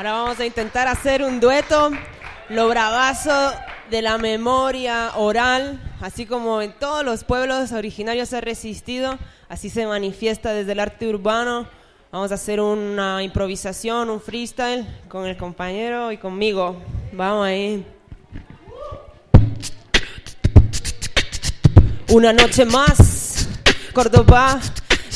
Ahora vamos a intentar hacer un dueto, lo bravazo de la memoria oral, así como en todos los pueblos originarios se ha resistido, así se manifiesta desde el arte urbano. Vamos a hacer una improvisación, un freestyle con el compañero y conmigo. Vamos ahí. Una noche más, Córdoba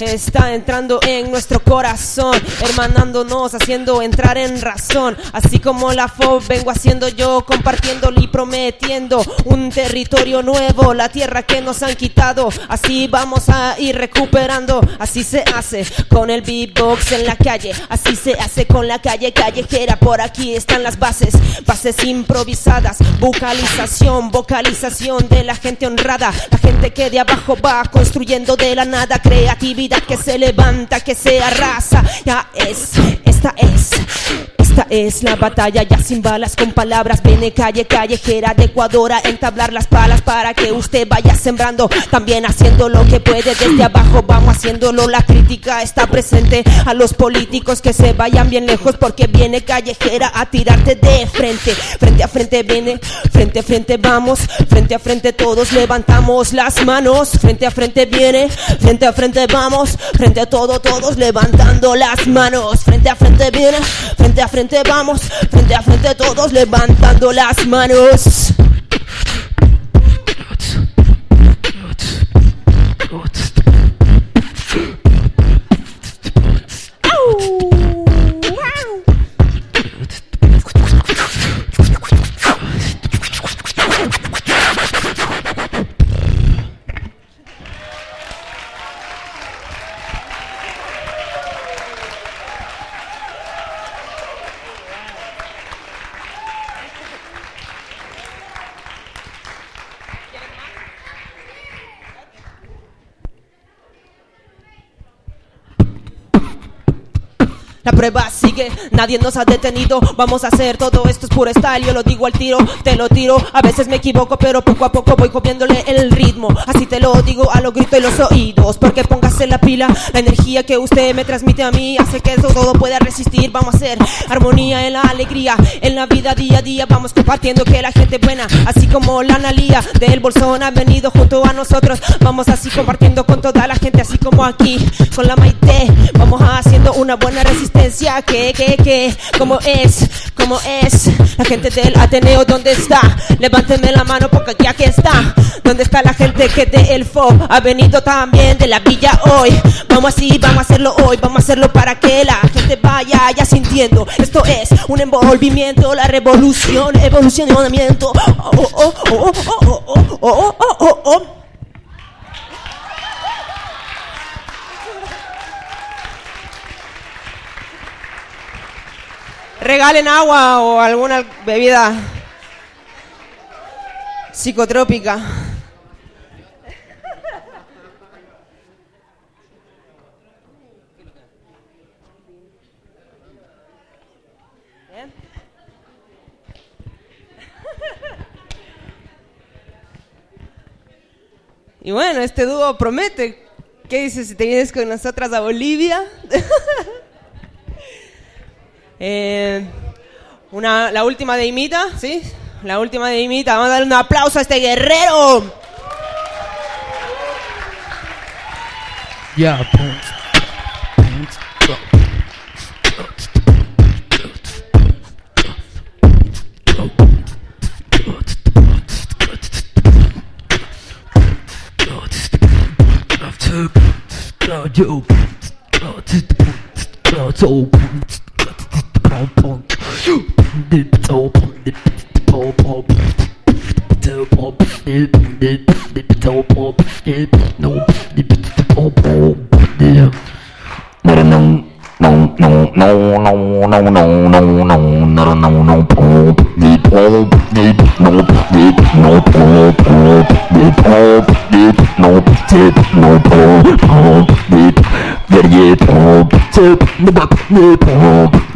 está entrando en nuestro corazón, hermanándonos, haciendo entrar en razón. Así como la FOB vengo haciendo yo, compartiendo y prometiendo un territorio nuevo, la tierra que nos han quitado. Así vamos a ir recuperando, así se hace con el beatbox en la calle, así se hace con la calle callejera. Por aquí están las bases, bases improvisadas, vocalización, vocalización de la gente honrada, la gente que de abajo va construyendo de la nada creatividad que se levanta, que se arrasa. Ya es, esta es. Es la batalla ya sin balas con palabras Viene calle callejera de Ecuador a entablar las palas para que usted vaya sembrando También haciendo lo que puede desde abajo vamos haciéndolo La crítica está presente a los políticos que se vayan bien lejos Porque viene callejera a tirarte de frente Frente a frente viene, frente a frente vamos Frente a frente todos levantamos las manos Frente a frente viene, frente a frente vamos Frente a todo todos levantando las manos Frente a frente viene, frente a frente vamos, frente a frente todos levantando las manos. La prueba sigue, nadie nos ha detenido. Vamos a hacer todo esto es puro style. Yo lo digo al tiro, te lo tiro. A veces me equivoco, pero poco a poco voy copiándole el ritmo. Así te lo digo a los gritos y los oídos. Porque póngase la pila, la energía que usted me transmite a mí hace que eso todo pueda resistir. Vamos a hacer armonía en la alegría, en la vida día a día. Vamos compartiendo que la gente buena, así como la Analía del Bolsón ha venido junto a nosotros. Vamos así compartiendo con toda la gente, así como aquí con la Maite. Una buena resistencia que, que, que, como es, como es. La gente del Ateneo, ¿dónde está? Levánteme la mano porque aquí, aquí está. ¿Dónde está la gente que de El ha venido también de la villa hoy? Vamos así, vamos a hacerlo hoy, vamos a hacerlo para que la gente vaya ya sintiendo. Esto es un envolvimiento, la revolución, evolucionamiento. Oh, oh, oh, oh, oh, oh, oh, oh, oh, oh. Regalen agua o alguna bebida psicotrópica. Y bueno, este dúo promete. ¿Qué dices si te vienes con nosotras a Bolivia? Eh, una, la última de Imita, ¿sí? La última de Imita. Vamos a darle un aplauso a este guerrero. Nip, nip, nip, nip, nip,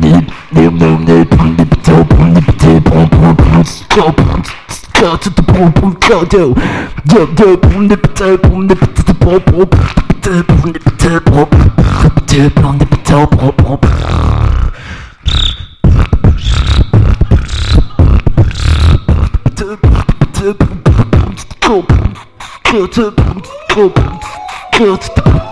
Kurt, Kurt, Kurt,